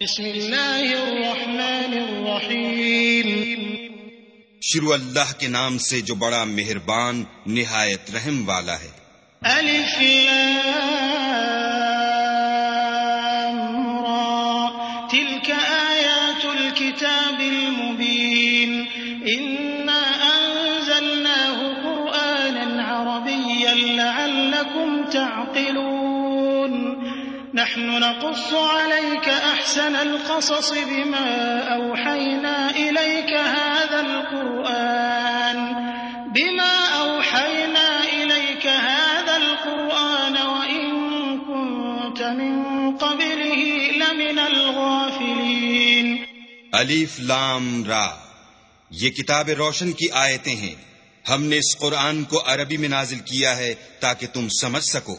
بسم اللہ الرحمن الرحیم۔ شروع اللہ کے نام سے جو بڑا مہربان نہایت رحم والا ہے۔ الف لام را۔ تلك آیات الكتاب المبین۔ انا انزلناه قرآنا عربیا لعلكم تعقلون۔ نحن نقص عليك أحسن القصص بما أوحينا إليك هذا القرآن، بما أوحينا إليك هذا القرآن وإن كنت من قبله لمن الغافلين. الف لام را، یہ کتاب روشن کی آیتیں ہیں۔ ہم نے اس قرآن کو عربی میں نازل کیا ہے تاکہ تم سمجھ سکو۔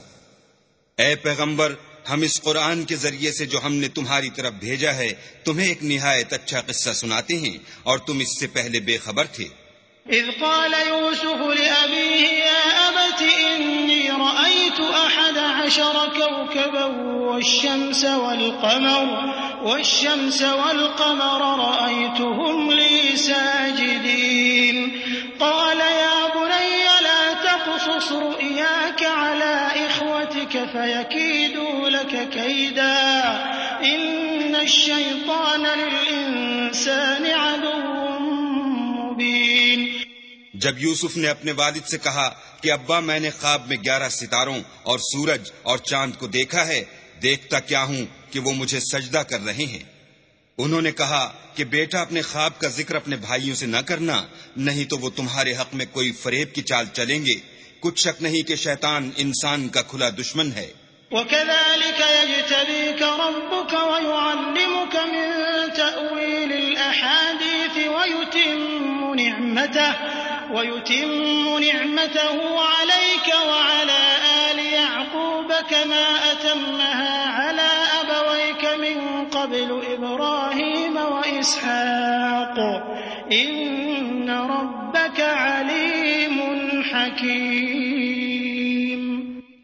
اے پیغمبر ہم اس قرآن کے ذریعے سے جو ہم نے تمہاری طرف بھیجا ہے، تمہیں ایک نہایت اچھا قصہ سناتے ہیں اور تم اس سے پہلے بے خبر تھے۔ إذ قال يوسف لأبيه يا أبت إني رأيت أحد عشر كوكبا والشمس والقمر والشمس والقمر رأيتهم لي ساجدين قال يا بني لا تقصص رؤياك على إخوتك فيكيدوا كيدا إن الشيطان للإنسان عدو مبين. جب یوسف نے اپنے والد سے کہا کہ ابا، میں نے خواب میں گیارہ ستاروں اور سورج اور چاند کو دیکھا ہے، دیکھتا کیا ہوں کہ وہ مجھے سجدہ کر رہے ہیں۔ انہوں نے کہا کہ بیٹا، اپنے خواب کا ذکر اپنے بھائیوں سے نہ کرنا، نہیں تو وہ تمہارے حق میں کوئی فریب کی چال چلیں گے۔ کچھ شک نہیں کہ شیطان انسان کا کھلا دشمن ہے۔ وكذلك يجتبيك ربك ويعلمك من تأويل الأحاديث ويتم نعمته ويتم نعمته عليك وعلى آل يعقوب كما أتمها على أبويك من قبل إبراهيم وإسحاق. إن ربك عليم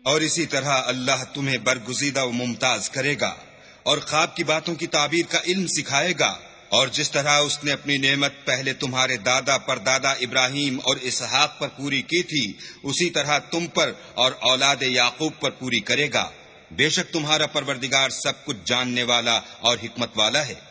اور اسی طرح اللہ تمہیں برگزیدہ و ممتاز کرے گا اور خواب کی باتوں کی تعبیر کا علم سکھائے گا اور جس طرح اس نے اپنی نعمت پہلے تمہارے دادا پر دادا ابراہیم اور اسحاق پر پوری کی تھی، اسی طرح تم پر اور اولاد یعقوب پر پوری کرے گا۔ بے شک تمہارا پروردگار سب کچھ جاننے والا اور حکمت والا ہے۔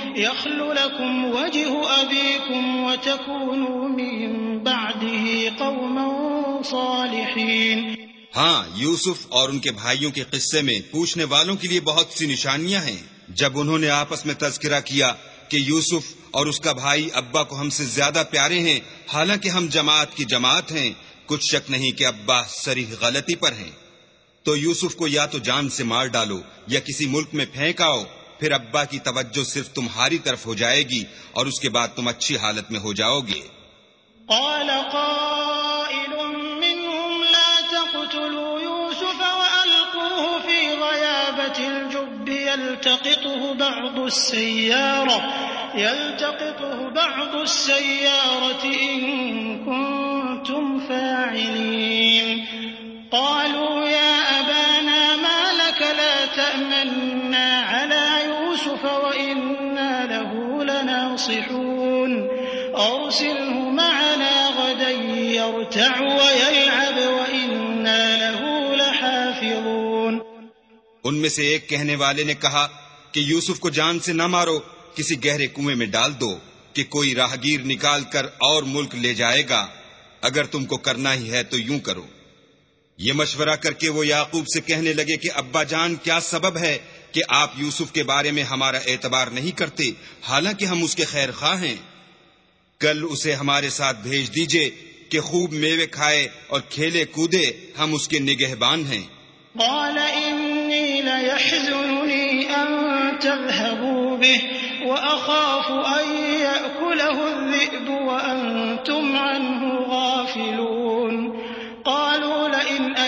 يخل لكم وجه أبيكم وتكونوا من بعده قوما صالحين. ہاں یوسف اور ان کے بھائیوں کے قصے میں پوچھنے والوں کے لیے بہت سی نشانیاں ہیں۔ جب انہوں نے آپس میں تذکرہ کیا کہ یوسف اور اس کا بھائی ابا کو ہم سے زیادہ پیارے ہیں، حالانکہ ہم جماعت کی جماعت ہیں، کچھ شک نہیں کہ ابا سریح غلطی پر ہیں۔ تو یوسف کو یا تو جان سے مار ڈالو یا کسی ملک میں پھینک آؤ۔ پھر ابا کی توجہ صرف تمہاری طرف ہو جائے گی اور اس کے بعد تم اچھی حالت میں ہو جاؤ گے۔ قال قائل منهم لا تقتلوا يوسف وألقوه في غيابة الجب، يلتقطه بعض السيارة، يلتقطه بعض السيارة إن كنتم فاعلين. قالوا لناصحون أرسله معنا غدا يرتع ويلعب وإنا له لحافظون. ان میں سے ایک کہنے والے نے کہا کہ یوسف کو جان سے نہ مارو، کسی گہرے کنویں میں ڈال دو کہ کوئی راہگیر نکال کر اور ملک لے جائے گا۔ اگر تم کو کرنا ہی ہے تو یوں کرو۔ یہ مشورہ کر کے وہ یعقوب سے کہنے لگے کہ ابا جان، کیا سبب ہے کہ آپ یوسف کے بارے میں ہمارا اعتبار نہیں کرتے، حالانکہ ہم اس کے خیر خواہ ہیں۔ کل اسے ہمارے ساتھ بھیج دیجیے کہ خوب میوے کھائے اور کھیلے کودے، ہم اس کے نگہبان ہیں۔ قال انی ان تذهبوا به واخاف ان یأکله الذئب وانتم عنه غافلون۔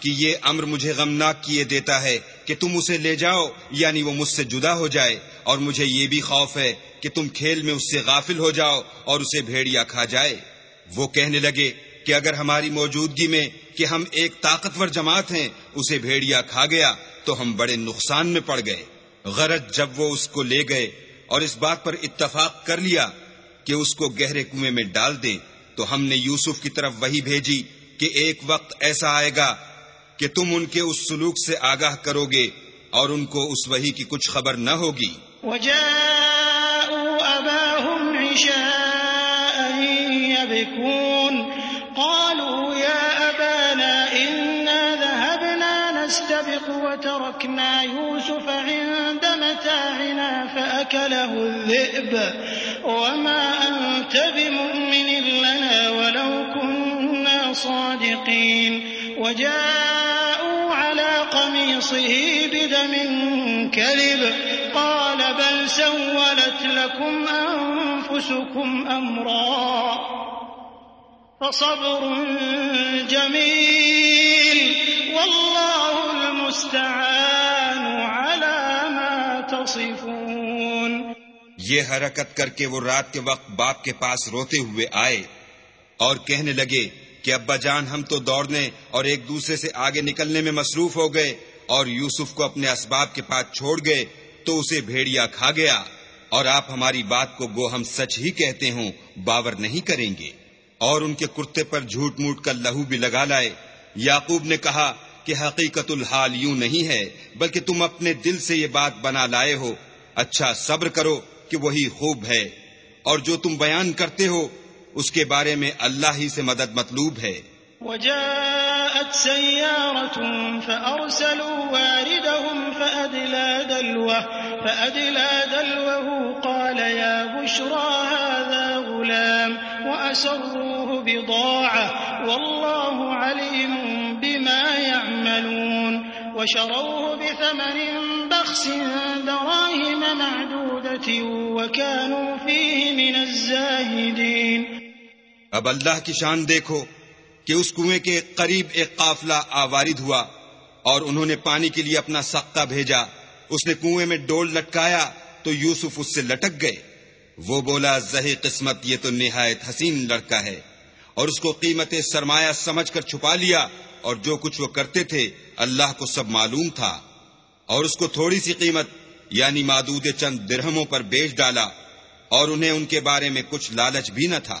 کہ یہ امر مجھے غمناک کیے دیتا ہے کہ تم اسے لے جاؤ یعنی وہ مجھ سے جدا ہو جائے، اور مجھے یہ بھی خوف ہے کہ تم کھیل میں اس سے غافل ہو جاؤ اور اسے بھیڑیا کھا جائے۔ وہ کہنے لگے کہ اگر ہماری موجودگی میں کہ ہم ایک طاقتور جماعت ہیں، اسے بھیڑیا کھا گیا، تو ہم بڑے نقصان میں پڑ گئے۔ غرض جب وہ اس کو لے گئے اور اس بات پر اتفاق کر لیا کہ اس کو گہرے کنویں میں ڈال دیں، تو ہم نے یوسف کی طرف وہی بھیجی کہ ایک وقت ایسا آئے گا کہ تم ان کے اس سلوک سے آگاہ کرو گے اور ان کو اس وہی کی کچھ خبر نہ ہوگی۔ أباهم عشاء يبكون۔ قالوا يا أبانا إنا ذهبنا نستبق وتركنا يوسف عند متاعنا فأكله الذئب۔ وما أنت بمؤمن لنا ولو كنا صادقين۔ وجاءوا قميصه بدم كذب قال بل سولت لكم أنفسكم أمرا فصبر جميل والله المستعان على ما تصفون یہ حرکت کر کے وہ رات کے وقت باپ کے پاس روتے ہوئے آئے اور کہنے لگے کہ ابا جان ہم تو دوڑنے اور ایک دوسرے سے آگے نکلنے میں مصروف ہو گئے۔ اور یوسف کو اپنے اسباب کے پاس چھوڑ گئے تو اسے بھیڑیا کھا گیا۔ اور آپ ہماری بات کو گو ہم سچ ہی کہتے ہوں، باور نہیں کریں گے۔ اور ان کے کرتے پر جھوٹ موٹ کا لہو بھی لگا لائے۔ یاقوب نے کہا کہ حقیقت الحال یوں نہیں ہے، بلکہ تم اپنے دل سے یہ بات بنا لائے ہو۔ اچھا صبر کرو کہ وہی خوب ہے۔ اور جو تم بیان کرتے ہو، اس کے بارے میں اللہ ہی سے مدد مطلوب ہے۔ وجاءت سيارة فأرسلوا واردهم فأدلى دلوه, فأدلى دلوه قال يا بشرى هذا غلام وأسروه بضاعة والله عليم بما يعملون وشروه بثمن بخس دراهم معدودة وكانوا فيه من الزاهدين اب اللہ کی شان دیکھو کہ اس کنویں کے قریب ایک قافلہ آوارد ہوا اور انہوں نے پانی کے لیے اپنا سختہ بھیجا۔ اس نے کنویں میں ڈول لٹکایا تو یوسف اس سے لٹک گئے۔ وہ بولا، زہی قسمت، یہ تو نہایت حسین لڑکا ہے۔ اور اس کو قیمت سرمایہ سمجھ کر چھپا لیا اور جو کچھ وہ کرتے تھے، اللہ کو سب معلوم تھا۔ اور اس کو تھوڑی سی قیمت یعنی مادود چند درہموں پر بیچ ڈالا اور انہیں ان کے بارے میں کچھ لالچ بھی نہ تھا۔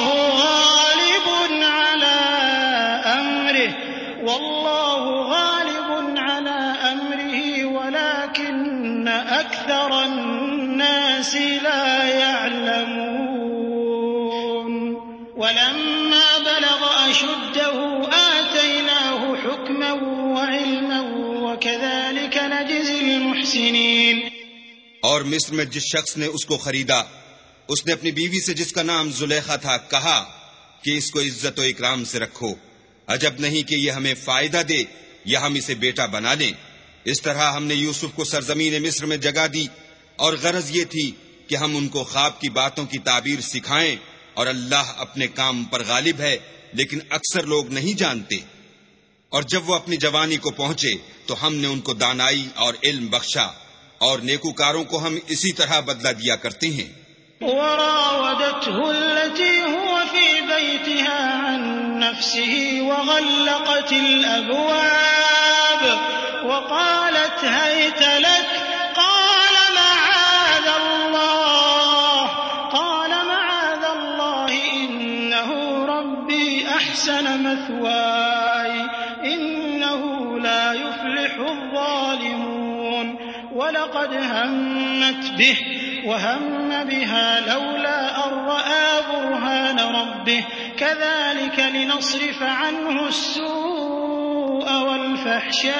الناس لا يعلمون. ولما بلغ أشده آتيناه حكما وعلما وكذلك نجزي المحسنين. اور مصر میں جس شخص نے اس کو خریدا، اس نے اپنی بیوی سے جس کا نام زلیخا تھا کہا کہ اس کو عزت و اکرام سے رکھو۔ عجب نہیں کہ یہ ہمیں فائدہ دے یا ہم اسے بیٹا بنا لیں۔ اس طرح ہم نے یوسف کو سرزمین مصر میں جگہ دی اور غرض یہ تھی کہ ہم ان کو خواب کی باتوں کی تعبیر سکھائیں اور اللہ اپنے کام پر غالب ہے، لیکن اکثر لوگ نہیں جانتے۔ اور جب وہ اپنی جوانی کو پہنچے تو ہم نے ان کو دانائی اور علم بخشا اور نیکوکاروں کو ہم اسی طرح بدلہ دیا کرتے ہیں۔ وراودته التي هو في بيتها عن نفسه وغلقت الأبواب وقالت هيت لك مثواي إنه لا يفلح الظالمون ولقد همت به وهم بها لولا أن رأى برهان ربه كذلك لنصرف عنه السوء والفحشاء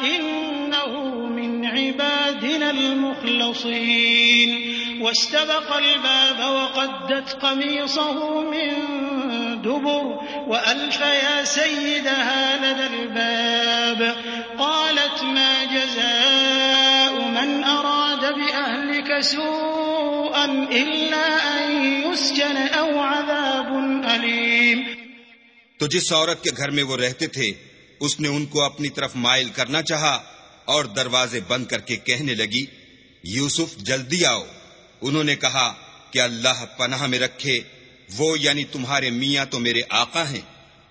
إنه من عبادنا المخلصين واستبق الباب وقدت قميصه من دبر وألف يا سيدها لدى الباب. قالت ما جزاء من أراد بأهلك سوءا إلا أن يسجن أو عذاب أليم. تو جس عورت کے گھر میں وہ رہتے تھے، اس نے ان کو اپنی طرف مائل کرنا چاہا اور دروازے بند کر کے کہنے لگی، یوسف جلدی آؤ۔ انہوں نے کہا کہ اللہ پناہ میں رکھے، وہ یعنی تمہارے میاں تو میرے آقا ہیں،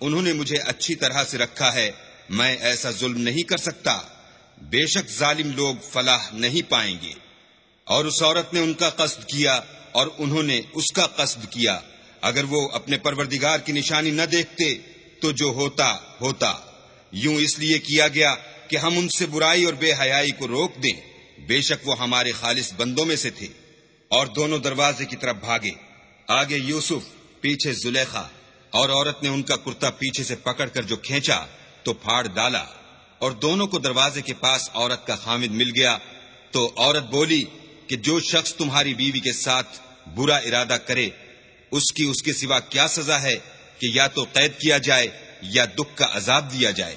انہوں نے مجھے اچھی طرح سے رکھا ہے، میں ایسا ظلم نہیں کر سکتا۔ بے شک ظالم لوگ فلاح نہیں پائیں گے۔ اور اس عورت نے ان کا قصد کیا اور انہوں نے اس کا قصد کیا۔ اگر وہ اپنے پروردگار کی نشانی نہ دیکھتے تو جو ہوتا ہوتا۔ یوں اس لیے کیا گیا کہ ہم ان سے برائی اور بے حیائی کو روک دیں۔ بے شک وہ ہمارے خالص بندوں میں سے تھے۔ اور دونوں دروازے کی طرف بھاگے۔ آگے یوسف، پیچھے زلیخا۔ اور عورت نے ان کا کرتا پیچھے سے پکڑ کر جو کھینچا، تو پھاڑ ڈالا۔ اور دونوں کو دروازے کے پاس عورت کا خامد مل گیا۔ تو عورت بولی کہ جو شخص تمہاری بیوی کے ساتھ برا ارادہ کرے، اس کی اس کے سوا کیا سزا ہے کہ یا تو قید کیا جائے یا دکھ کا عذاب دیا جائے۔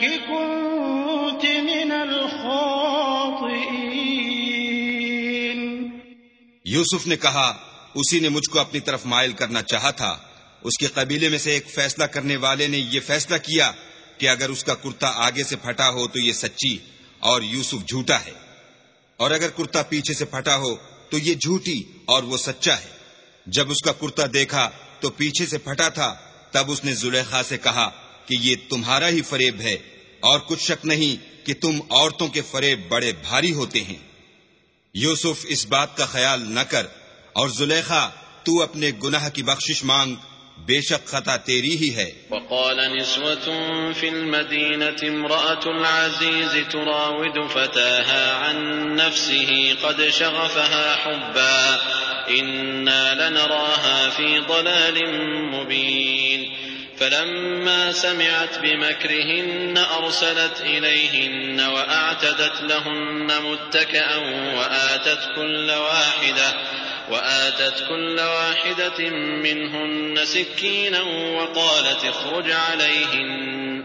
إنك كنت من الخاطئين یوسف نے کہا، اسی نے مجھ کو اپنی طرف مائل کرنا چاہا تھا۔ اس کے قبیلے میں سے ایک فیصلہ کرنے والے نے یہ فیصلہ کیا کہ اگر اس کا کرتا آگے سے پھٹا ہو تو یہ سچی اور یوسف جھوٹا ہے۔ اور اگر کرتا پیچھے سے پھٹا ہو تو یہ جھوٹی اور وہ سچا ہے۔ جب اس کا کرتا دیکھا تو پیچھے سے پھٹا تھا، تب اس نے زلیخا سے کہا کہ یہ تمہارا ہی فریب ہے اور کچھ شک نہیں کہ تم عورتوں کے فریب بڑے بھاری ہوتے ہیں۔ یوسف اس بات کا خیال نہ کر اور زلیخا، تو اپنے گناہ کی بخشش مانگ، بے شک خطا تیری ہی ہے۔ وقال نسوة في المدينة امرأة العزيز تراود فتاها عن نفسه قد شغفها حبا، إنا لنراها في ضلال مبين۔ فلما سمعت بمكرهن أرسلت إليهن وأعتدت لهن متكأ وآتت كل واحدة وآتت كل واحدة منهن سكينا وقالت اخرج عليهن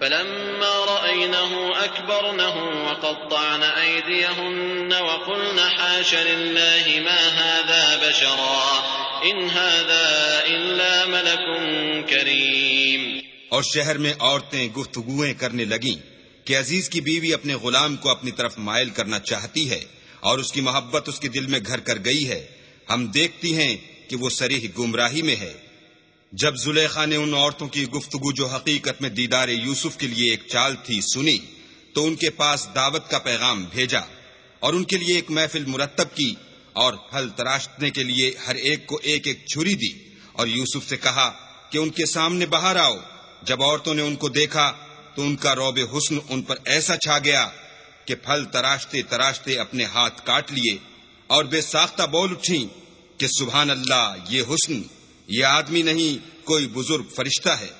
فلما رأينه أكبرنه وقطعن أيديهن وقلن حاش لله ما هذا بشرا إن هذا إلا ملك كريم اور شہر میں عورتیں گفتگویں کرنے لگیں کہ عزیز کی بیوی اپنے غلام کو اپنی طرف مائل کرنا چاہتی ہے اور اس کی محبت اس کے دل میں گھر کر گئی ہے۔ ہم دیکھتی ہیں کہ وہ سریح گمراہی میں ہے۔ جب زلیخا نے ان عورتوں کی گفتگو جو حقیقت میں دیدار یوسف کے لیے ایک چال تھی سنی، تو ان کے پاس دعوت کا پیغام بھیجا اور ان کے لیے ایک محفل مرتب کی اور پھل تراشنے کے لیے ہر ایک کو ایک ایک چھری دی۔ اور یوسف سے کہا کہ ان کے سامنے باہر آؤ۔ جب عورتوں نے ان کو دیکھا تو ان کا روب حسن ان پر ایسا چھا گیا کہ پھل تراشتے تراشتے اپنے ہاتھ کاٹ لیے اور بے ساختہ بول اٹھی کہ سبحان اللہ، یہ حسن، یہ آدمی نہیں، کوئی بزرگ فرشتہ ہے۔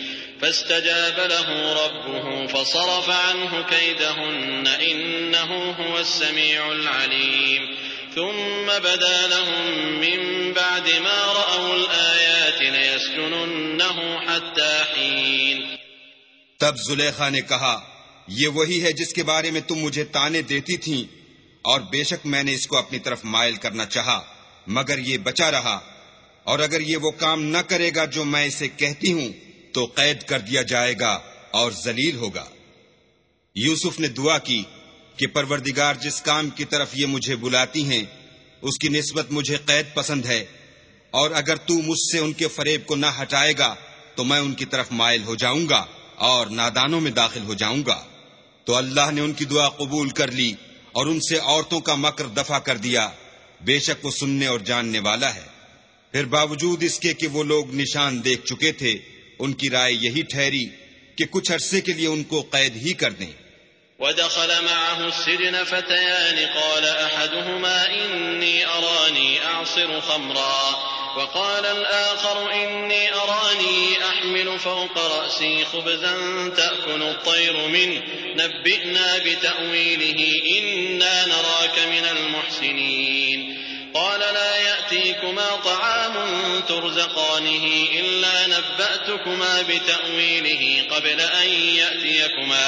فاستجاب له ربه فصرف عنه كيدهن إنه هو السميع العليم. ثم بدا لهم من بعد ما رأوا الآيات ليسجننه حتى حين. تب زلیخا نے کہا، یہ وہی ہے جس کے بارے میں تم مجھے تانے دیتی تھیں، اور بے شک میں نے اس کو اپنی طرف مائل کرنا چاہا، مگر یہ بچا رہا، اور اگر یہ وہ کام نہ کرے گا جو میں اسے کہتی ہوں تو قید کر دیا جائے گا اور ذلیل ہوگا۔ یوسف نے دعا کی کہ پروردگار جس کام کی طرف یہ مجھے بلاتی ہیں، اس کی نسبت مجھے قید پسند ہے۔ اور اگر تو مجھ سے ان کے فریب کو نہ ہٹائے گا، تو میں ان کی طرف مائل ہو جاؤں گا اور نادانوں میں داخل ہو جاؤں گا۔ تو اللہ نے ان کی دعا قبول کر لی اور ان سے عورتوں کا مکر دفع کر دیا۔ بے شک وہ سننے اور جاننے والا ہے۔ پھر باوجود اس کے کہ وہ لوگ نشان دیکھ چکے تھے ان کی رائے یہی ٹھہری کہ کچھ عرصے کے لیے ان کو قید ہی کر دیں۔ ودخل معه السجن فتيان قال أحدهما إني أراني أعصر خمرا وقال الآخر إني أراني أحمل فوق رأسي خبزا تأكل الطير منه نبئنا بتأويله إنا نراك من المحسنين قال لا يأتيكما طعام ترزقانه إلا نبأتكما بتأويله قبل أن يأتيكما.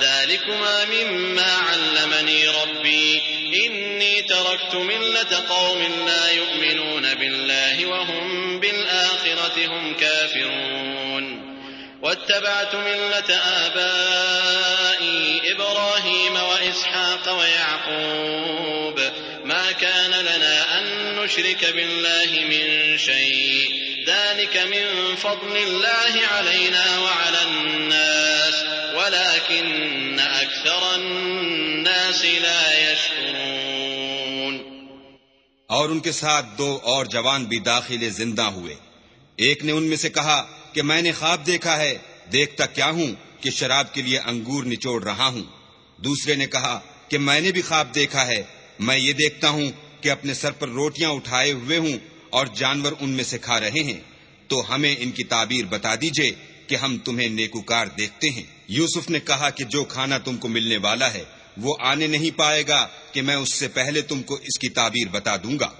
ذلكما مما علمني ربي. إني تركت ملة قوم لا يؤمنون بالله وهم بالآخرة هم كافرون. واتبعت ملة آبائي إبراهيم وإسحاق ويعقوب. ما كان أن نشرك بالله من شيء. ذلك من فضل الله علينا وعلى الناس. ولكن أكثر الناس لا يشكرون. اور ان کے ساتھ دو اور جوان بھی داخل زندہ ہوئے۔ ایک نے ان میں سے کہا کہ میں نے خواب دیکھا ہے، دیکھتا کیا ہوں کہ شراب کے لیے انگور نچوڑ رہا ہوں۔ دوسرے نے کہا کہ میں نے بھی خواب دیکھا ہے، میں یہ دیکھتا ہوں کہ اپنے سر پر روٹیاں اٹھائے ہوئے ہوں اور جانور ان میں سے کھا رہے ہیں، تو ہمیں ان کی تعبیر بتا دیجیے کہ ہم تمہیں نیکوکار دیکھتے ہیں۔ یوسف نے کہا کہ جو کھانا تم کو ملنے والا ہے، وہ آنے نہیں پائے گا کہ میں اس سے پہلے تم کو اس کی تعبیر بتا دوں گا۔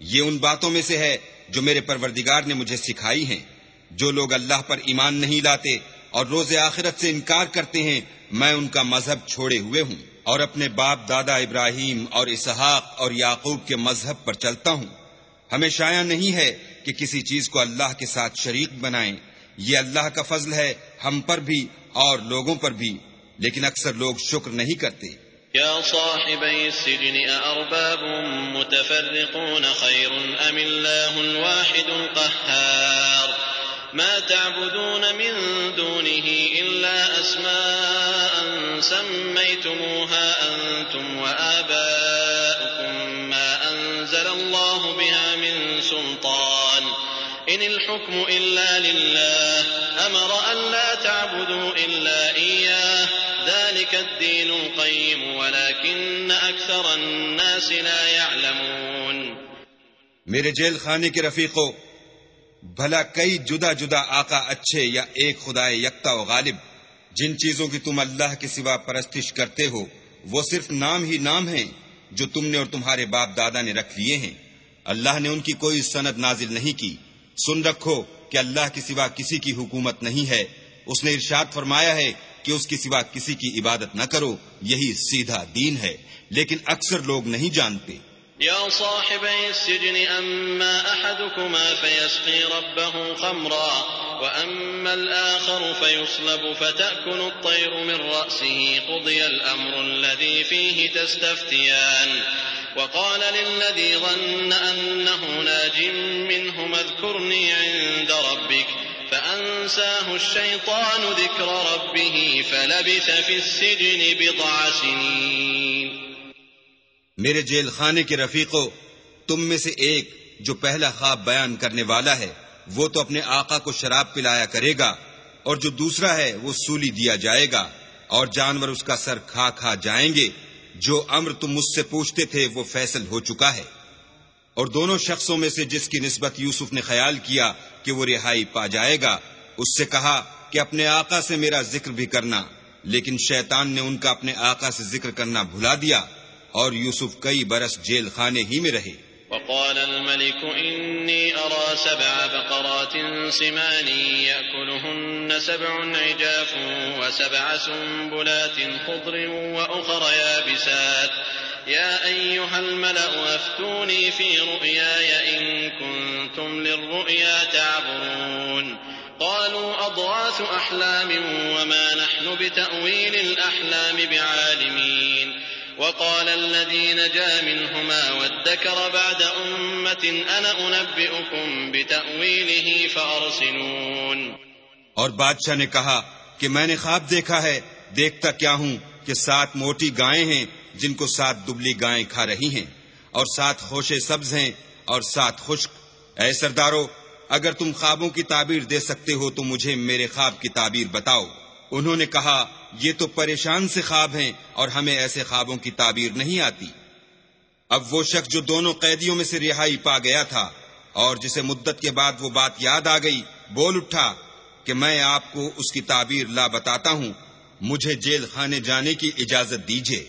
یہ ان باتوں میں سے ہے جو میرے پروردگار نے مجھے سکھائی ہیں۔ جو لوگ اللہ پر ایمان نہیں لاتے اور روز آخرت سے انکار کرتے ہیں، میں ان کا مذہب چھوڑے ہوئے ہوں۔ اور اپنے باپ دادا ابراہیم اور اسحاق اور یعقوب کے مذہب پر چلتا ہوں۔ ہمیں شایا نہیں ہے کہ کسی چیز کو اللہ کے ساتھ شریک بنائیں۔ یہ اللہ کا فضل ہے، ہم پر بھی اور لوگوں پر بھی۔ لیکن اکثر لوگ شکر نہیں کرتے۔ يا صاحبي السجن أأرباب متفرقون خير أم الله الواحد القهار ما تعبدون من دونه إلا أسماء سميتموها أنتم وآباؤكم ما أنزل الله بها من سلطان. إن الحكم إلا لله، أمر أن لا تعبدوا إلا إياه. ذلك الدين القيم، ولكن أكثر الناس لا يعلمون. میرے جیل خانے کے رفیقوں بھلا کئی جدا جدا آقا اچھے یا ایک خدا یکتا و غالب جن چیزوں کی تم اللہ کے سوا پرستش کرتے ہو، وہ صرف نام ہی نام ہیں جو تم نے اور تمہارے باپ دادا نے رکھ لیے ہیں۔ اللہ نے ان کی کوئی سند نازل نہیں کی۔ سن رکھو کہ اللہ کے سوا کسی کی حکومت نہیں ہے۔ اس نے ارشاد فرمایا ہے کہ اس کے سوا کسی کی عبادت نہ کرو۔ یہی سیدھا دین ہے۔ لیکن اکثر لوگ نہیں جانتے۔ يا صاحبي السجن، أما أحدكما فيسقي ربه خمرا، وأما الآخر فيصلب فتأكل الطير من رأسه، قضي الأمر الذي فيه تستفتيان. وقال للذي ظن أنه ناج منه، اذكرني عند ربك. فأنساه الشيطان ذكر ربه، فلبث في السجن بضع سنين. میرے جیل خانے کے رفیقوں تم میں سے ایک جو پہلا خواب بیان کرنے والا ہے، وہ تو اپنے آقا کو شراب پلایا کرے گا، اور جو دوسرا ہے، وہ سولی دیا جائے گا، اور جانور اس کا سر کھا کھا جائیں گے۔ جو امر تم مجھ سے پوچھتے تھے، وہ فیصل ہو چکا ہے۔ اور دونوں شخصوں میں سے جس کی نسبت یوسف نے خیال کیا کہ وہ رہائی پا جائے گا، اس سے کہا کہ اپنے آقا سے میرا ذکر بھی کرنا، لیکن شیطان نے ان کا اپنے آقا سے ذکر کرنا بھلا دیا۔ اور یوسف کئی برس جیل خانے ہی میں رہے۔ وقال الملك إني أرى سبع بقرات سمان يأكلهن سبع عجاف وسبع سنبلات خضر وأخر يابسات. يا أيها الملأ، أفتوني في رؤياي إن كنتم للرؤيا تعبرون. قالوا أضواث أحلام وما نحن بتأويل الأحلام بعالمين. وقال الذي نجا منهما وادكر بعد أمة أنا أنبئكم بتأويله فأرسلون. اور بادشاہ نے کہا کہ میں نے خواب دیکھا ہے، دیکھتا کیا ہوں کہ سات موٹی گائیں ہیں جن کو سات دبلی گائیں کھا رہی ہیں، اور سات خوشے سبز ہیں اور سات خشک۔ اے سردارو، اگر تم خوابوں کی تعبیر دے سکتے ہو تو مجھے میرے خواب کی تعبیر بتاؤ۔ انہوں نے کہا، یہ تو پریشان سے خواب ہیں اور ہمیں ایسے خوابوں کی تعبیر نہیں آتی۔ اب وہ شخص جو دونوں قیدیوں میں سے رہائی پا گیا تھا اور جسے مدت کے بعد وہ بات یاد آ گئی، بول اٹھا کہ میں آپ کو اس کی تعبیر لا بتاتا ہوں، مجھے جیل خانے جانے کی اجازت دیجیے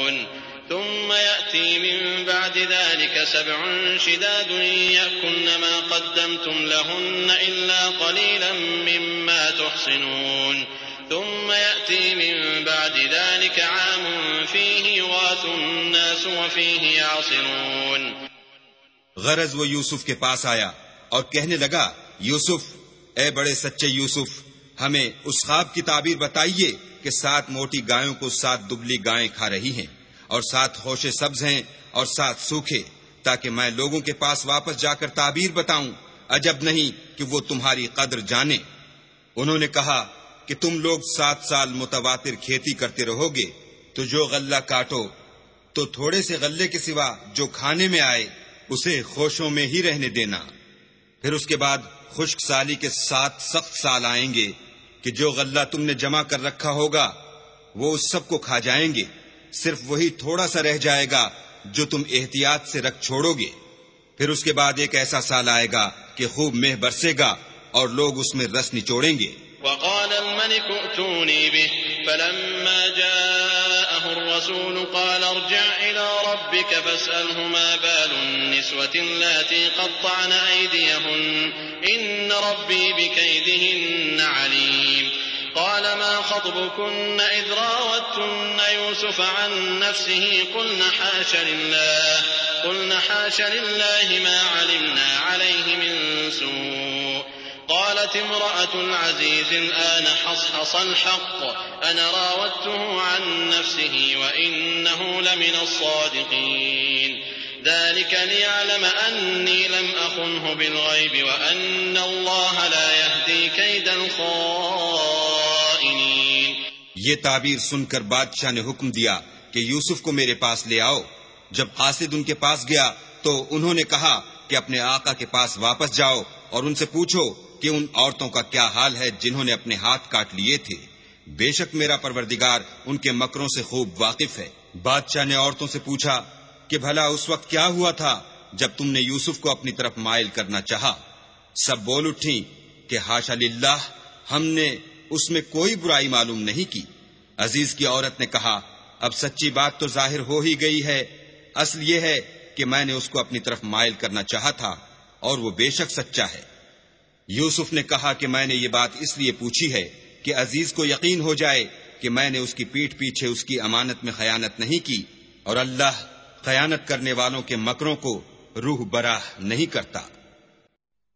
ثم يأتي من بعد ذلك سبع شداد يأكلن ما قدمتم لهن إلا قليلا مما تحصنون ثم يأتي من بعد ذلك عام فيه يغاث الناس وفيه يعصرون. غرض وہ یوسف کے پاس آیا اور کہنے لگا، یوسف، اے بڑے سچے یوسف، ہمیں اس خواب کی تعبیر بتائیے کہ سات موٹی گایوں کو سات دبلی گائیں کھا رہی ہیں۔ اور سات خوشے سبز ہیں اور سات سوکھے، تاکہ میں لوگوں کے پاس واپس جا کر تعبیر بتاؤں، عجب نہیں کہ وہ تمہاری قدر جانے۔ انہوں نے کہا کہ تم لوگ سات سال متواتر کھیتی کرتے رہو گے، تو جو غلہ کاٹو، تو تھوڑے سے غلے کے سوا جو کھانے میں آئے، اسے خوشوں میں ہی رہنے دینا۔ پھر اس کے بعد خشک سالی کے سات سخت سال آئیں گے کہ جو غلہ تم نے جمع کر رکھا ہوگا، وہ اس سب کو کھا جائیں گے۔ صرف وہی تھوڑا سا رہ جائے گا جو تم احتیاط سے رکھ چھوڑو گے۔ پھر اس کے بعد ایک ایسا سال آئے گا کہ خوب مہ برسے گا اور لوگ اس میں رس نچوڑیں گے۔ وقال الملك ائتوني به، فلما جاءه الرسول قال ارجع إلى ربك فاسأله ما بال النسوة التي قطعن أيديهن، إن ربي بكيدهن عليم۔ قال ما خطبكن إذ راوتن يوسف عن نفسه قلن حاش لله قلن حاش لله ما علمنا عليه من سوء. قالت امرأة العزيز الآن حصحص الحق، أنا راودته عن نفسه وإنه لمن الصادقين. ذلك ليعلم أني لم أخنه بالغيب وأن الله لا يهدي كيد الخائن یہ تعبیر سن کر بادشاہ نے حکم دیا کہ یوسف کو میرے پاس لے آؤ۔ جب قاصد ان کے پاس گیا تو انہوں نے کہا کہ اپنے آقا کے پاس واپس جاؤ اور ان سے پوچھو کہ ان عورتوں کا کیا حال ہے جنہوں نے اپنے ہاتھ کاٹ لیے تھے۔ بے شک میرا پروردگار ان کے مکروں سے خوب واقف ہے۔ بادشاہ نے عورتوں سے پوچھا کہ بھلا اس وقت کیا ہوا تھا جب تم نے یوسف کو اپنی طرف مائل کرنا چاہا؟ سب بول اٹھی کہ ہاشا للہ ہم نے اس میں کوئی برائی معلوم نہیں کی۔ عزیز کی عورت نے کہا، اب سچی بات تو ظاہر ہو ہی گئی ہے۔ اصل یہ ہے کہ میں نے اس کو اپنی طرف مائل کرنا چاہا تھا اور وہ بے شک سچا ہے۔ یوسف نے کہا کہ میں نے یہ بات اس لیے پوچھی ہے کہ عزیز کو یقین ہو جائے کہ میں نے اس کی پیٹ پیچھے اس کی امانت میں خیانت نہیں کی اور اللہ خیانت کرنے والوں کے مکروں کو روح براہ نہیں کرتا۔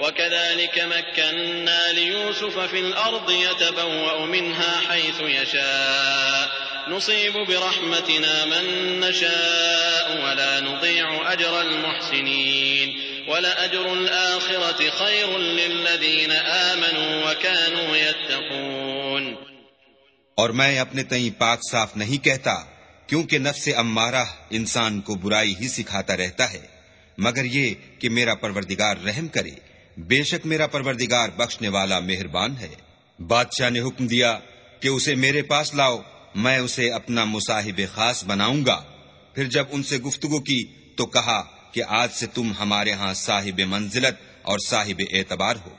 وكذلك مكنا ليوسف في الأرض يتبوأ منها حيث يشاء. نصيب برحمتنا من نشاء ولا نضيع أجر المحسنين. ولأجر الآخرة خير للذين آمنوا وكانوا يتقون. اور میں اپنے تئیں پاک صاف نہیں کہتا، کیونکہ نفس امارہ انسان کو برائی ہی سکھاتا رہتا ہے، مگر یہ کہ میرا پروردگار رحم کرے۔ بے شک میرا پروردگار بخشنے والا مہربان ہے۔ بادشاہ نے حکم دیا کہ اسے میرے پاس لاؤ، میں اسے اپنا مصاحب خاص بناؤں گا۔ پھر جب ان سے گفتگو کی تو کہا کہ آج سے تم ہمارے ہاں صاحب منزلت اور صاحب اعتبار ہو۔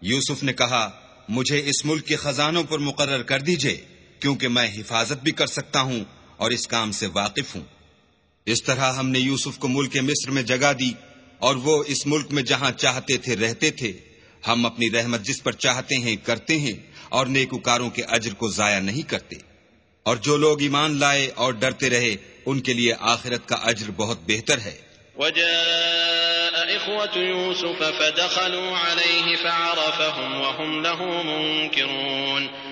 یوسف نے کہا، مجھے اس ملک کے خزانوں پر مقرر کر دیجیے، کیونکہ میں حفاظت بھی کر سکتا ہوں اور اس کام سے واقف ہوں۔ اس طرح ہم نے یوسف کو ملک مصر میں جگہ دی اور وہ اس ملک میں جہاں چاہتے تھے، رہتے تھے۔ ہم اپنی رحمت جس پر چاہتے ہیں، کرتے ہیں اور نیکوکاروں کے اجر کو ضائع نہیں کرتے۔ اور جو لوگ ایمان لائے اور ڈرتے رہے، ان کے لیے آخرت کا اجر بہت بہتر ہے۔ وجاء إخوة يوسف فدخلوا عليه فعرفهم وهم له منكرون۔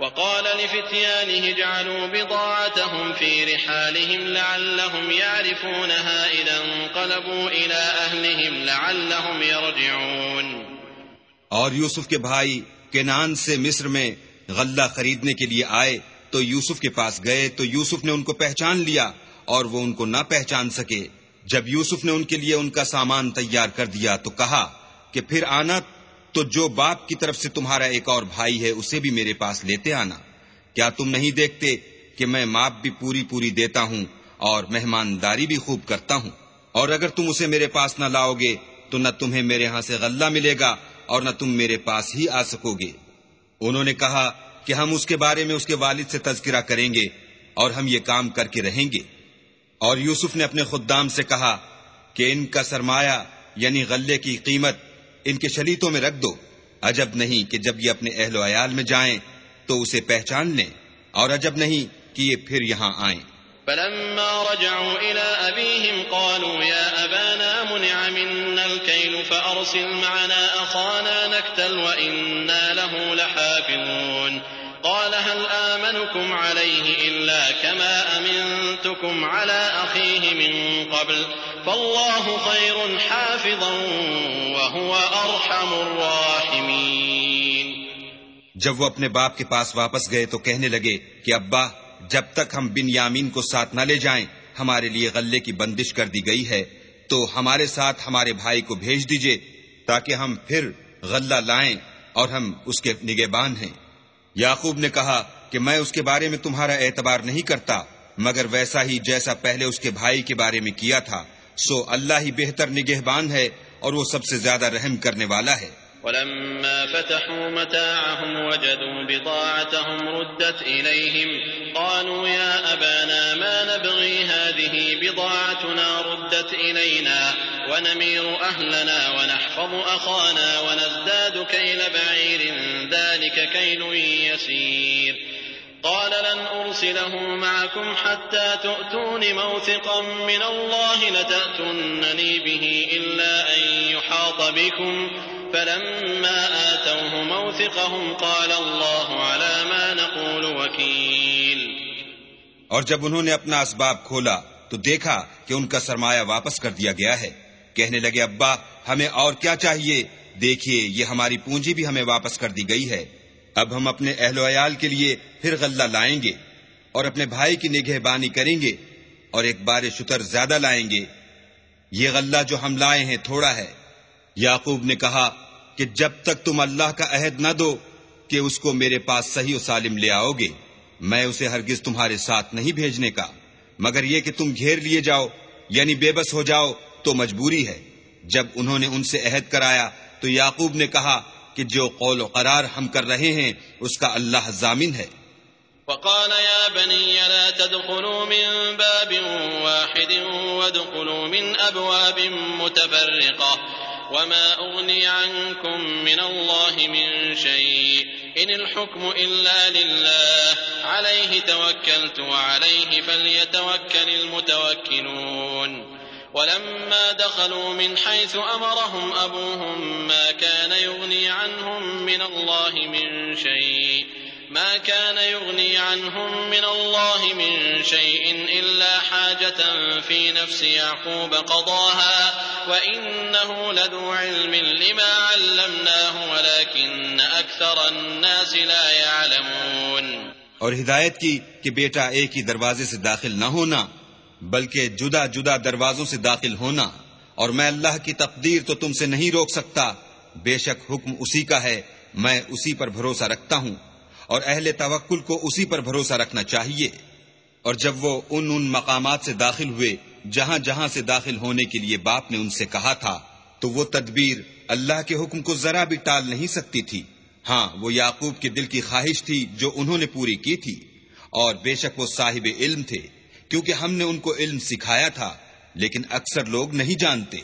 وقال لفتيانه جعلوا بضاعتهم في رحالهم لعلهم يعرفونها إذا انقلبوا إلى أهلهم لعلهم يرجعون. اور یوسف کے بھائی کینان سے مصر میں غلہ خریدنے کے لیے آئے، تو یوسف کے پاس گئے، تو یوسف نے ان کو پہچان لیا اور وہ ان کو نہ پہچان سکے۔ جب یوسف نے ان کے لیے ان کا سامان تیار کر دیا، تو کہا کہ پھر آنا تو جو باپ کی طرف سے تمہارا ایک اور بھائی ہے، اسے بھی میرے پاس لیتے آنا۔ کیا تم نہیں دیکھتے کہ میں ماپ بھی پوری پوری دیتا ہوں اور مہمانداری بھی خوب کرتا ہوں؟ اور اگر تم اسے میرے پاس نہ لاؤ گے تو نہ تمہیں میرے ہاں سے غلہ ملے گا اور نہ تم میرے پاس ہی آ سکو گے انہوں نے کہا کہ ہم اس کے بارے میں اس کے والد سے تذکرہ کریں گے اور ہم یہ کام کر کے رہیں گے۔ اور یوسف نے اپنے خدام سے کہا کہ ان کا سرمایہ یعنی غلے کی قیمت ان کے شلیتوں میں رکھ دو۔ عجب نہیں کہ جب یہ اپنے اہل و عیال میں جائیں تو اسے پہچان لیں، اور عجب نہیں کہ یہ پھر یہاں آئیں۔ فلما رجعوا إلى أبيهم قالوا يا أبانا منع منا الكيل فأرسل معنا أخانا نكتل وإنا له لحافظون۔ قال هل آمنكم عليه إلا كما أمنتكم على أخيه من قبل فالله خير حافظا وهو أرحم الراحمين جب وہ اپنے باپ کے پاس واپس گئے تو کہنے لگے کہ ابا، جب تک ہم بن یامین کو ساتھ نہ لے جائیں، ہمارے لیے غلے کی بندش کر دی گئی ہے، تو ہمارے ساتھ ہمارے بھائی کو بھیج دیجیے تاکہ ہم پھر غلہ لائیں اور ہم اس کے نگہبان ہیں۔ یعقوب نے کہا کہ میں اس کے بارے میں تمہارا اعتبار نہیں کرتا، مگر ویسا ہی جیسا پہلے اس کے بھائی کے بارے میں کیا تھا، سو اللہ ہی بہتر نگہبان ہے اور وہ سب سے زیادہ رحم کرنے والا ہے۔ ولما فتحوا متاعهم وجدوا بضاعتهم ردت إليهم، قالوا يا أبانا ما نبغي هذه بضاعتنا ردت إلينا، ونمير أهلنا ونحفظ أخانا ونزداد كيل بعير. ذلك كيل يسير. قال لن أرسله معكم حتى تؤتون موثقا من الله لتأتنني به إلا أن يحاط بكم. فلما آتوه موثقهم قال الله على ما نقول وكيل. اور جب انہوں نے اپنا اسباب کھولا تو دیکھا کہ ان کا سرمایہ واپس کر دیا گیا ہے۔ کہنے لگے، ابا، ہمیں اور کیا چاہیے؟ دیکھیے، یہ ہماری پونجی بھی ہمیں واپس کر دی گئی ہے۔ اب ہم اپنے اہل و عیال کے لیے پھر غلہ لائیں گے اور اپنے بھائی کی نگہ بانی کریں گے اور ایک بار شتر زیادہ لائیں گے۔ یہ غلہ جو ہم لائے ہیں تھوڑا ہے۔ یعقوب نے کہا کہ جب تک تم اللہ کا عہد نہ دو کہ اس کو میرے پاس صحیح و سالم لے آؤ گے، میں اسے ہرگز تمہارے ساتھ نہیں بھیجنے کا۔ مگر یہ کہ تم گھیر لیے جاؤ یعنی بے بس ہو جاؤ، تو مجبوری ہے۔ جب انہوں نے ان سے عہد کرایا تو یعقوب نے کہا کہ جو قول و قرار ہم کر رہے ہیں، اس کا اللہ ضامن ہے۔ وقال يا بني لا تدخلوا من باب واحد وادخلوا من أبواب متفرقة وما أغني عنكم من الله من شيء إن الحكم إلا لله، عليه توكلت وعليه فليتوكل المتوكلون۔ ولما دخلوا من حيث أمرهم أبوهم ما كان يغني عنهم من الله من شيء، ما كان يغني عنهم من الله من شيء إلا حاجة في نفس يعقوب قضاها، وإنه لذو علم لما علمناه، ولكن أكثر الناس لا يعلمون. اور ہدایت کی کہ بیٹا ایک ہی دروازے سے داخل نہ ہونا بلکہ جدا جدا دروازوں سے داخل ہونا اور میں اللہ کی تقدیر تو تم سے نہیں روک سکتا، بے شک حکم اسی کا ہے، میں اسی پر بھروسہ رکھتا ہوں اور اہل توکل کو اسی پر بھروسہ رکھنا چاہیے۔ اور جب وہ ان ان مقامات سے داخل ہوئے، جہاں جہاں سے داخل ہونے کے لیے باپ نے ان سے کہا تھا، تو وہ تدبیر اللہ کے حکم کو ذرا بھی ٹال نہیں سکتی تھی۔ ہاں وہ یعقوب کے دل کی خواہش تھی جو انہوں نے پوری کی تھی اور بے شک وہ صاحب علم تھے۔ کیونکہ ہم نے ان کو علم سکھایا تھا، لیکن اکثر لوگ نہیں جانتے۔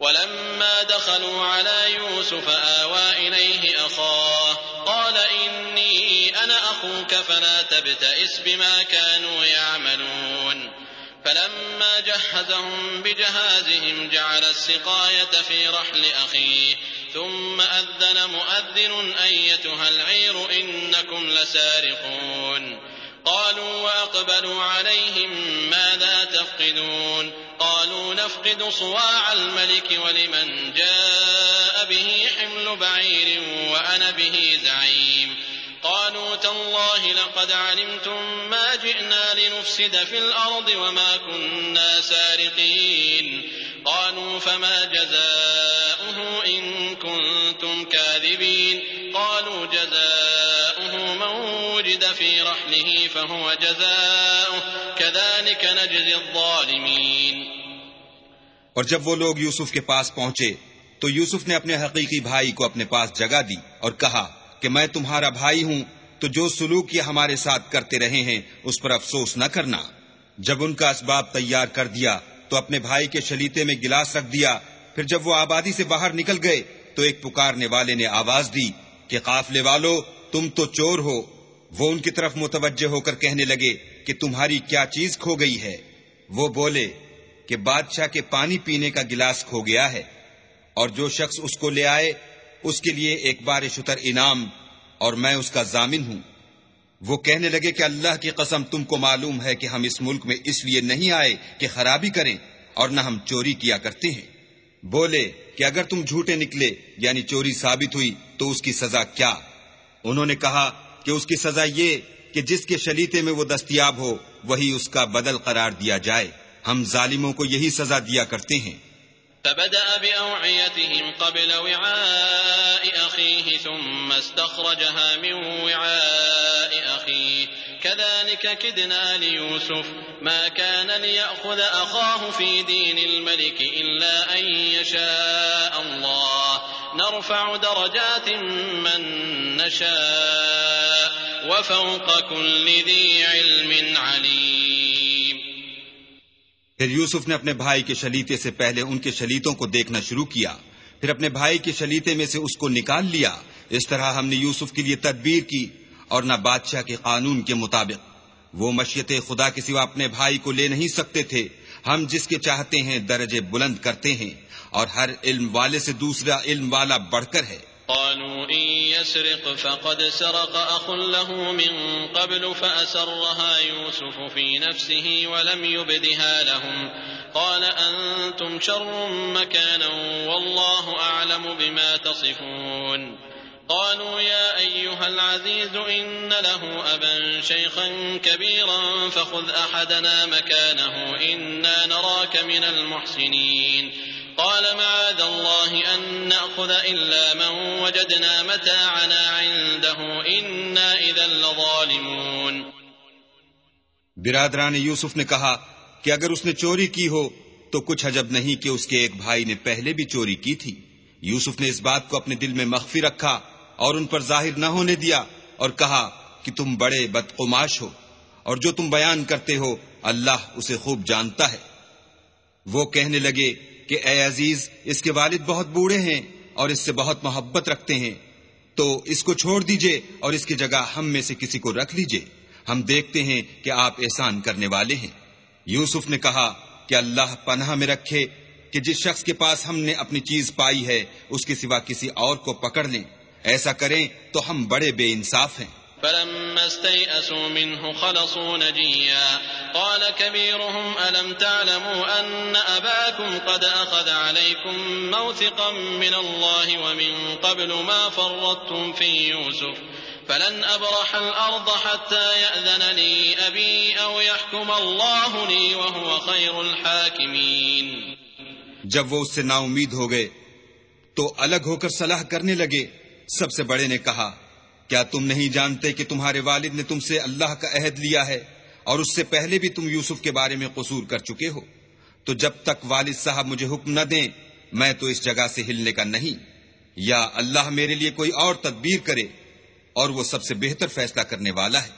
ولما دخلوا على يوسف آوى إليه أخاه، قال إني أنا أخوك فلا تبتئس بما كانوا يعملون. فلما جهزهم بجهازهم جعل السقاية في رحل أخيه، ثم أذن مؤذن أيتها العير إنكم لسارقون. قالوا وأقبلوا عليهم ماذا تفقدون؟ قالوا نفقد صواع الملك ولمن جاء به حمل بعير وأنا به زعيم. قالوا تالله لقد علمتم ما جئنا لنفسد في الأرض وما كنا سارقين. قالوا فما جزاؤه إن كنتم كاذبين؟ في فهو جزاؤه. كذلك نجزي الظالمين. اور جب وہ لوگ یوسف کے پاس پہنچے، تو یوسف نے اپنے حقیقی بھائی کو اپنے پاس جگہ دی اور کہا کہ میں تمہارا بھائی ہوں، تو جو سلوک یہ ہمارے ساتھ کرتے رہے ہیں، اس پر افسوس نہ کرنا۔ جب ان کا اسباب تیار کر دیا، تو اپنے بھائی کے شلیتے میں گلاس رکھ دیا۔ پھر جب وہ آبادی سے باہر نکل گئے، تو ایک پکارنے والے نے آواز دی کہ قافلے والو، تم تو چور ہو۔ وہ ان کی طرف متوجہ ہو کر کہنے لگے کہ تمہاری کیا چیز کھو گئی ہے؟ وہ بولے کہ بادشاہ کے پانی پینے کا گلاس کھو گیا ہے اور جو شخص اس کو لے آئے، اس کے لیے ایک بار شتر انعام اور میں اس کا ضامن ہوں۔ وہ کہنے لگے کہ اللہ کی قسم تم کو معلوم ہے کہ ہم اس ملک میں اس لیے نہیں آئے کہ خرابی کریں اور نہ ہم چوری کیا کرتے ہیں۔ بولے کہ اگر تم جھوٹے نکلے یعنی چوری ثابت ہوئی، تو اس کی سزا کیا؟ انہوں نے کہا کہ اس کی سزا یہ کہ جس کے شلیتے میں وہ دستیاب ہو، وہی اس کا بدل قرار دیا جائے۔ ہم ظالموں کو یہی سزا دیا کرتے ہیں۔ فبدأ بأوعيتهم قبل وعاء أخيه، ثم استخرجها من وعاء أخيه. كذلك كدنا ليوسف. ما كان ليأخذ أخاه في دين الملك إلا أن يشاء الله. نرفع درجات من نشاء وفوق كل ذي علم عليم پھر یوسف نے اپنے بھائی کے شلیتے سے پہلے ان کے شلیتوں کو دیکھنا شروع کیا۔ پھر اپنے بھائی کے شلیتے میں سے اس کو نکال لیا۔ اس طرح ہم نے یوسف کے لیے تدبیر کی اور نہ بادشاہ کے قانون کے مطابق۔ وہ مشیت خدا کے سوا اپنے بھائی کو لے نہیں سکتے تھے۔ ہم جس کے چاہتے ہیں درجے بلند کرتے ہیں اور ہر علم والے سے دوسرا علم والا بڑھ کر ہے۔ قالوا إن يسرق فقد سرق أخ له من قبل فأسرها يوسف في نفسه ولم يبدها لهم۔ قال أنتم شر مكانا والله أعلم بما تصفون۔ قالوا يا أيها العزيز إن له أبا شيخا كبيرا فخذ أحدنا مكانه إنا نراك من المحسنين. قال معاذ الله أن نأخذ إلا من وجدنا متاعنا عنده إنا إذا لظالمون. برادران یوسف نے کہا کہ اگر اس نے چوری کی ہو تو کچھ عجب نہیں کہ اس کے ایک بھائی نے پہلے بھی چوری کی تھی۔ یوسف نے اس بات کو اپنے دل میں مخفی رکھا اور ان پر ظاہر نہ ہونے دیا اور کہا کہ تم بڑے بدقماش ہو اور جو تم بیان کرتے ہو اللہ اسے خوب جانتا ہے۔ وہ کہنے لگے کہ اے عزیز، اس کے والد بہت بوڑھے ہیں اور اس سے بہت محبت رکھتے ہیں۔ تو اس کو چھوڑ دیجیے اور اس کی جگہ ہم میں سے کسی کو رکھ لیجیے ہم دیکھتے ہیں کہ آپ احسان کرنے والے ہیں۔ یوسف نے کہا کہ اللہ پناہ میں رکھے کہ جس شخص کے پاس ہم نے اپنی چیز پائی ہے، اس کے سوا کسی اور کو پکڑ لیں۔ ایسا کریں تو ہم بڑے بے انصاف ہیں۔ فلما استيئسوا منه خلصوا نجيا قال كبيرهم ألم تعلموا أن أباكم قد أخذ عليكم موثقا من الله ومن قبل ما فرطتم في يوسف فلن أبرح الأرض حتى يأذن لي أبي أو يحكم الله لي وهو خير الحاكمين۔ جب وہ اس سے نا امید ہو گئے تو الگ ہو کر صلاح کرنے لگے۔ سب سے بڑے نے کہا، کیا تم نہیں جانتے کہ تمہارے والد نے تم سے اللہ کا عہد لیا ہے اور اس سے پہلے بھی تم یوسف کے بارے میں قصور کر چکے ہو؟ تو جب تک والد صاحب مجھے حکم نہ دیں، میں تو اس جگہ سے ہلنے کا نہیں۔ یا اللہ میرے لیے کوئی اور تدبیر کرے اور وہ سب سے بہتر فیصلہ کرنے والا ہے۔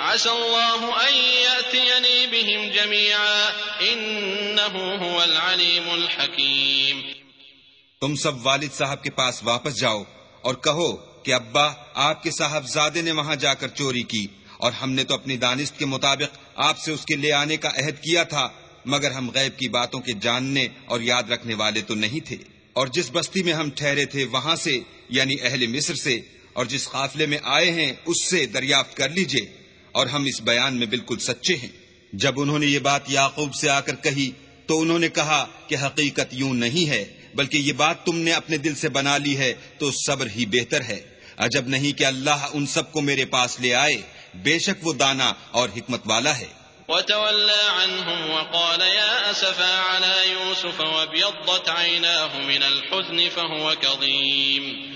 عسى الله أن يأتيني بهم جميعا. إنه هو العليم الحكيم. تم سب والد صاحب کے پاس واپس جاؤ اور کہو کہ ابا، آپ کے صاحب زادے نے وہاں جا کر چوری کی اور ہم نے تو اپنی دانست کے مطابق آپ سے اس کے لے آنے کا عہد کیا تھا، مگر ہم غیب کی باتوں کے جاننے اور یاد رکھنے والے تو نہیں تھے۔ اور جس بستی میں ہم ٹھہرے تھے وہاں سے یعنی اہل مصر سے، اور جس قافلے میں آئے ہیں، اس سے دریافت کر لیجیے۔ اور ہم اس بیان میں بالکل سچے ہیں۔ جب انہوں نے یہ بات یعقوب سے آ کر کہی، تو انہوں نے کہا کہ حقیقت یوں نہیں ہے، بلکہ یہ بات تم نے اپنے دل سے بنا لی ہے تو صبر ہی بہتر ہے۔ عجب نہیں کہ اللہ ان سب کو میرے پاس لے آئے، بے شک وہ دانا اور حکمت والا ہے۔ وتولى عنهم وقال، يا أسفا على يوسف وابيضت عيناه من الحزن فهو كظيم۔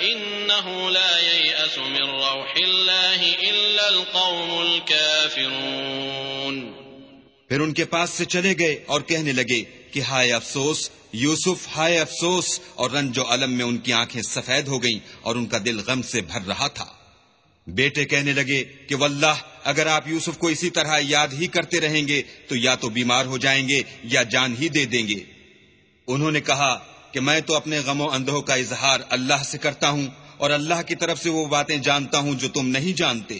إنه لا ييأس من روح الله إلا القوم الكافرون. پھر ان کے پاس سے چلے گئے اور کہنے لگے کہ ہائے افسوس، یوسف، ہائے افسوس، اور رنج و علم میں ان کی آنکھیں سفید ہو گئیں اور ان کا دل غم سے بھر رہا تھا۔ بیٹے کہنے لگے کہ واللہ، اگر آپ یوسف کو اسی طرح یاد ہی کرتے رہیں گے تو یا تو بیمار ہو جائیں گے یا جان ہی دے دیں گے۔ انہوں نے کہا کہ میں تو اپنے غم و اندھوں کا اظہار اللہ سے کرتا ہوں اور اللہ کی طرف سے وہ باتیں جانتا ہوں جو تم نہیں جانتے۔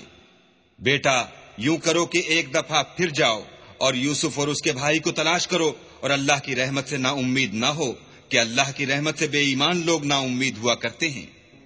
بیٹا، یوں کرو کہ ایک دفعہ پھر جاؤ اور یوسف اور اس کے بھائی کو تلاش کرو اور اللہ کی رحمت سے نا امید نہ ہو کہ اللہ کی رحمت سے بے ایمان لوگ نا امید ہوا کرتے ہیں۔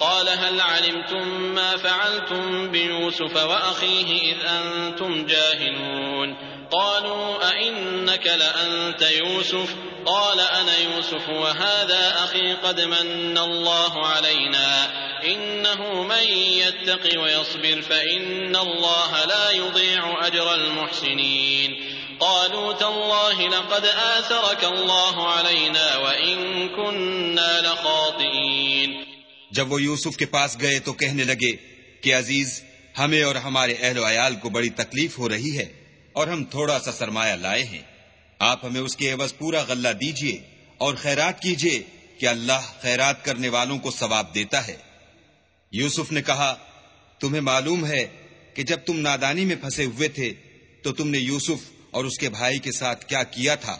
قال هل علمتم ما فعلتم بيوسف وأخيه إذ أنتم جاهلون قالوا أئنك لأنت يوسف قال أنا يوسف وهذا أخي قد من الله علينا إنه من يتق ويصبر فإن الله لا يضيع أجر المحسنين قالوا تالله لقد آثرك الله علينا وإن كنا لخاطئين جب وہ یوسف کے پاس گئے تو کہنے لگے کہ عزیز، ہمیں اور ہمارے اہل و عیال کو بڑی تکلیف ہو رہی ہے اور ہم تھوڑا سا سرمایہ لائے ہیں۔ آپ ہمیں اس کے عوض پورا غلہ دیجیے اور خیرات کیجیے کہ اللہ خیرات کرنے والوں کو ثواب دیتا ہے۔ یوسف نے کہا، تمہیں معلوم ہے کہ جب تم نادانی میں پھنسے ہوئے تھے تو تم نے یوسف اور اس کے بھائی کے ساتھ کیا کیا تھا؟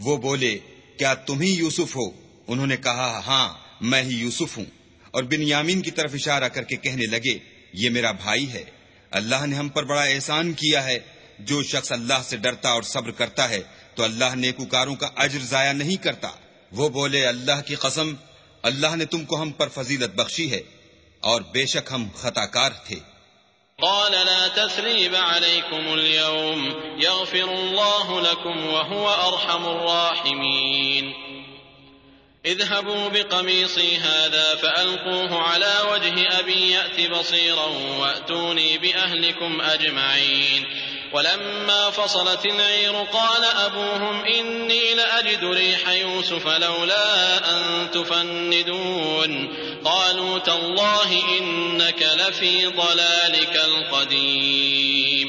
وہ بولے، کیا تم ہی یوسف ہو؟ انہوں نے کہا ہاں میں ہی یوسف ہوں۔ اور بن یامین کی طرف اشارہ کر کے کہنے لگے، یہ میرا بھائی ہے۔ اللہ نے ہم پر بڑا احسان کیا ہے۔ جو شخص اللہ سے ڈرتا اور صبر کرتا ہے، تو اللہ نیکوکاروں کا اجر ضائع نہیں کرتا۔ وہ بولے، اللہ کی قسم، اللہ نے تم کو ہم پر فضیلت بخشی ہے اور بے شک ہم خطا کار تھے۔ قال، لا تثريب عليكم اليوم، يغفر الله لكم وهو أرحم الراحمين۔ اذهبوا بقميصي هذا فألقوه على وجه أبي يأت بصيرا وأتوني بأهلكم أجمعين. ولما فصلت العير قال أبوهم إني لأجد ريح يوسف لولا أن تفندون. قالوا تالله إنك لفي ضلالك القديم.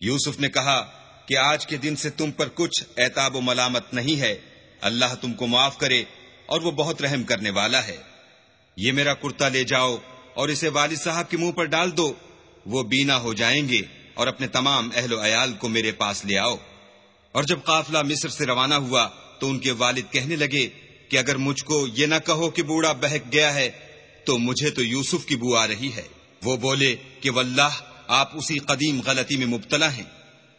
یوسف نے کہا کہ آج کے دن سے تم پر کچھ اعتاب و ملامت نہیں ہے۔ اللہ تم کو معاف کرے اور وہ بہت رحم کرنے والا ہے۔ یہ میرا کرتا لے جاؤ اور اسے والد صاحب کے منہ پر ڈال دو۔ وہ بینا ہو جائیں گے اور اپنے تمام اہل و عیال کو میرے پاس لے آؤ۔ اور جب قافلہ مصر سے روانہ ہوا تو ان کے والد کہنے لگے کہ اگر مجھ کو یہ نہ کہو کہ بوڑھا بہک گیا ہے تو مجھے تو یوسف کی بو آ رہی ہے۔ وہ بولے کہ واللہ، آپ اسی قدیم غلطی میں مبتلا ہیں۔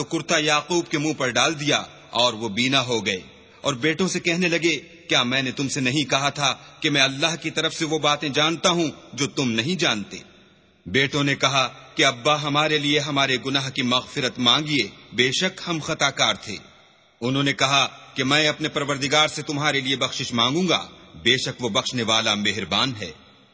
تو کرتا یعقوب کے منہ پر ڈال دیا اور وہ بینا ہو گئے اور بیٹوں سے کہنے لگے، کیا میں نے تم سے نہیں کہا تھا کہ میں اللہ کی طرف سے وہ باتیں جانتا ہوں جو تم نہیں جانتے؟ بیٹوں نے کہا کہ ابا ہمارے لیے ہمارے گناہ کی مغفرت مانگیے، بے شک ہم خطا کار تھے۔ انہوں نے کہا کہ میں اپنے پروردگار سے تمہارے لیے بخشش مانگوں گا، بے شک وہ بخشنے والا مہربان ہے۔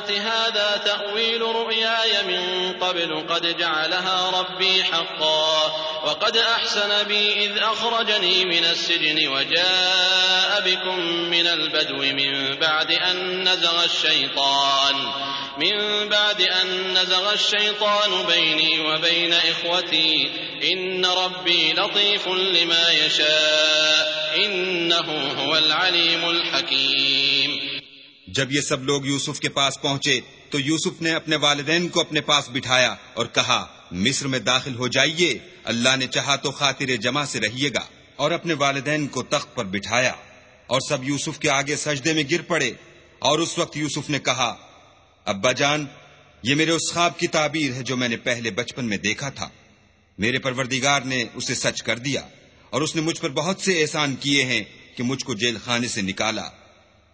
أبت هذا تأويل رؤياي من قبل قد جعلها ربي حقا وقد أحسن بي إذ أخرجني من السجن وجاء بكم من البدو من بعد أن نزغ الشيطان من بعد أن نزغ الشيطان بيني وبين إخوتي إن ربي لطيف لما يشاء إنه هو العليم الحكيم جب یہ سب لوگ یوسف کے پاس پہنچے تو یوسف نے اپنے والدین کو اپنے پاس بٹھایا اور کہا، مصر میں داخل ہو جائیے، اللہ نے چاہا تو خاطر جمع سے رہیے گا، اور اپنے والدین کو تخت پر بٹھایا، اور سب یوسف کے آگے سجدے میں گر پڑے، اور اس وقت یوسف نے کہا، ابا جان، یہ میرے اس خواب کی تعبیر ہے جو میں نے پہلے بچپن میں دیکھا تھا۔ میرے پروردگار نے اسے سچ کر دیا، اور اس نے مجھ پر بہت سے احسان کیے ہیں کہ مجھ کو جیل خانے سے نکالا۔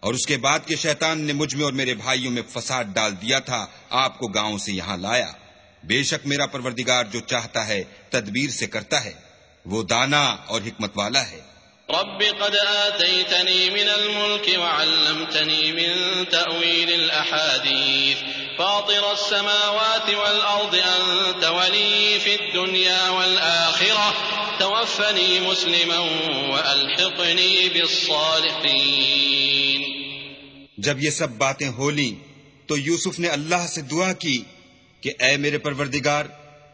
اور اس کے بعد کے شیطان نے مجھ میں اور میرے بھائیوں میں فساد ڈال دیا تھا، آپ کو گاؤں سے یہاں لایا۔ بے شک میرا پروردگار جو چاہتا ہے، تدبیر سے کرتا ہے۔ وہ دانا اور حکمت والا ہے۔ رب قد آتيتني من الملك وعلمتني من تأويل الأحاديث، فاطر السماوات والأرض، أنت ولي في الدنيا والآخرة، توفني مسلما وألحقني بالصالحين. جب یہ سب باتیں ہو لیں، تو یوسف نے اللہ سے دعا کی کہ اے میرے پروردگار،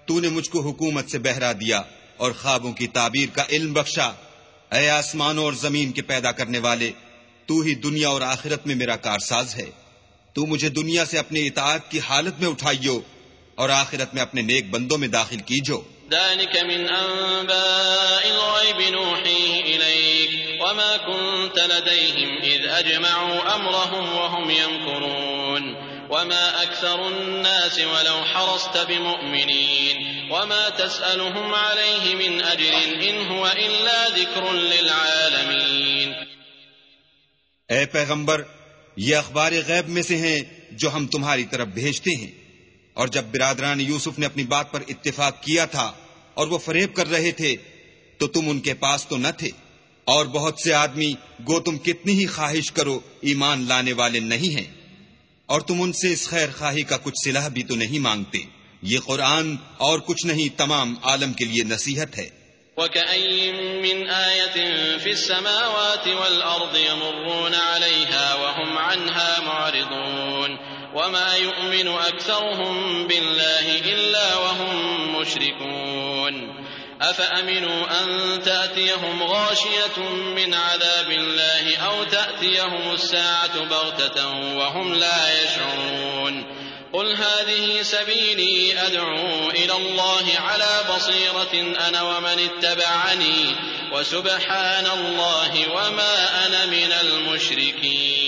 تو نے مجھ کو حکومت سے بہرا دیا اور خوابوں کی تعبیر کا علم بخشا۔ اے آسمانوں اور زمین کے پیدا کرنے والے، تو ہی دنیا اور آخرت میں میرا کارساز ہے۔ تو مجھے دنیا سے اپنی اطاعت کی حالت میں اٹھائیو اور آخرت میں اپنے نیک بندوں میں داخل کیجو۔ ذلك من أنباء الغيب نوحيه وما كنت لديهم إذ أجمعوا أمرهم وهم يمكرون وما أكثر الناس ولو حرصت بمؤمنين. وما تسألهم عليه من أجر إن هو إلا ذكر للعالمين. اے پیغمبر، یہ اخبار غیب میں سے ہیں جو ہم تمہاری طرف بھیجتے ہیں. اور جب برادران یوسف نے اپنی بات پر اتفاق کیا تھا اور وہ فریب کر رہے تھے، تو تم ان کے پاس تو نہ تھے۔ اور بہت سے آدمی، گو تم کتنی ہی خواہش کرو، ایمان لانے والے نہیں ہیں۔ اور تم ان سے اس خیر خواہی کا کچھ صلاح بھی تو نہیں مانگتے۔ یہ قرآن اور کچھ نہیں، تمام عالم کے لیے نصیحت ہے۔ وَكَأَيِّن مِّنْ آيَةٍ فِي السَّمَاوَاتِ وَالْأَرْضِ يَمُرُّونَ عَلَيْهَا وَهُمْ عَنْهَا مُعْرِضُونَ۔ وَمَا يُؤْمِنُ أَكْثَرُهُم بِاللَّهِ إِلَّا وَهُم مُّشْرِكُونَ۔ أَفَأَمِنُوا أَن تَأْتِيَهُمْ غَاشِيَةٌ مِّنْ عَذَابِ اللَّهِ أَوْ تَأْتِيَهُمُ السَّاعَةُ بَغْتَةً وَهُمْ لَا يَشْعُرُونَ قل هذه سبيلي أدعو إلى الله على بصيرة أنا ومن اتبعني وسبحان الله وما أنا من المشركين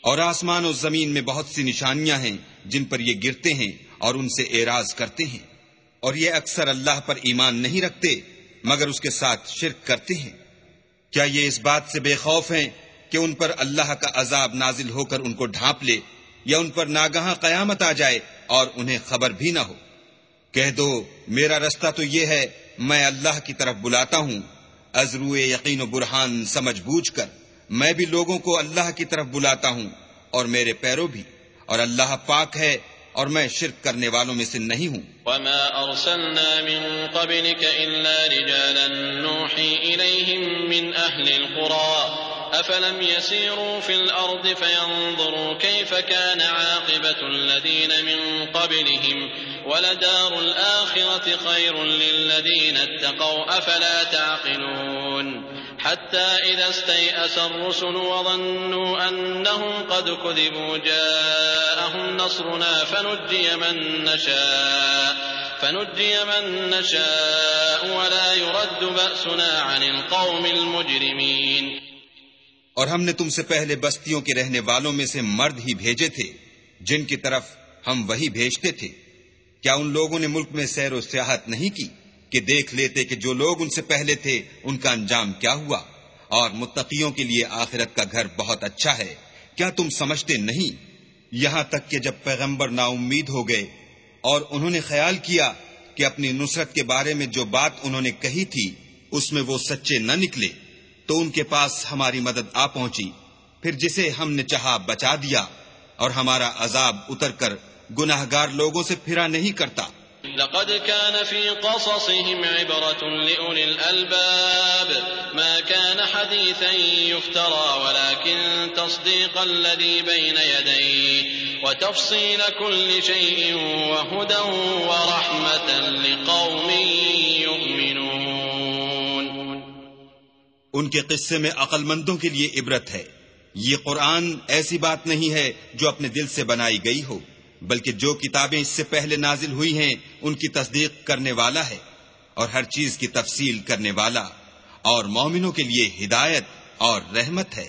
اور آسمان و زمین میں بہت سی نشانیاں ہیں جن پر یہ گرتے ہیں اور ان سے اعراض کرتے ہیں۔ اور یہ اکثر اللہ پر ایمان نہیں رکھتے، مگر اس کے ساتھ شرک کرتے ہیں۔ کیا یہ اس بات سے بے خوف ہیں کہ ان پر اللہ کا عذاب نازل ہو کر ان کو ڈھانپ لے، یا ان پر ناگہاں قیامت آ جائے اور انہیں خبر بھی نہ ہو؟ کہہ دو، میرا رستہ تو یہ ہے، میں اللہ کی طرف بلاتا ہوں۔ ازرو یقین و برہان سمجھ بوجھ کر، میں بھی لوگوں کو اللہ کی طرف بلاتا ہوں اور میرے پیرو بھی۔ اور اللہ پاک ہے اور میں شرک کرنے والوں میں سے نہیں ہوں۔ وما ارسلنا من قبلك الا رجالا نوحي اليهم من اهل القرى أفلم يسيروا في الأرض فينظروا كيف كان عاقبة الذين من قبلهم ولدار الآخرة خير للذين اتقوا أفلا تعقلون حتى إذا استيأس الرسل وظنوا أنهم قد كذبوا جاءهم نصرنا فنجي من نشاء، فنجي من نشاء ولا يرد بأسنا عن القوم المجرمين. اور ہم نے تم سے پہلے بستیوں کے رہنے والوں میں سے مرد ہی بھیجے تھے، جن کی طرف ہم وہی بھیجتے تھے۔ کیا ان لوگوں نے ملک میں سیر و سیاحت نہیں کی؟ کہ دیکھ لیتے کہ جو لوگ ان سے پہلے تھے، ان کا انجام کیا ہوا؟ اور متقیوں کے لیے آخرت کا گھر بہت اچھا ہے۔ کیا تم سمجھتے نہیں؟ یہاں تک کہ جب پیغمبر نا امید ہو گئے اور انہوں نے خیال کیا کہ اپنی نصرت کے بارے میں جو بات انہوں نے کہی تھی، اس میں وہ سچے نہ نکلے، تو ان کے پاس ہماری مدد آ پہنچی۔ پھر جسے ہم نے چاہا بچا دیا اور ہمارا عذاب اتر کر گناہ گار لوگوں سے پھرا نہیں کرتا۔ لقد كان في قصصهم عبرة لأولي الألباب. ما كان حديثا يفترى، ولكن تصديق الذي بين يديه وتفصيل كل شيء وهدى ورحمة لقوم يؤمنون. ان کے قصے میں عقل مندوں کے لیے عبرت ہے۔ یہ قرآن ایسی بات نہیں ہے جو اپنے دل سے بنائی گئی ہو۔ بلکہ جو کتابیں اس سے پہلے نازل ہوئی ہیں، ان کی تصدیق کرنے والا ہے اور ہر چیز کی تفصیل کرنے والا اور مومنوں کے لیے ہدایت اور رحمت ہے۔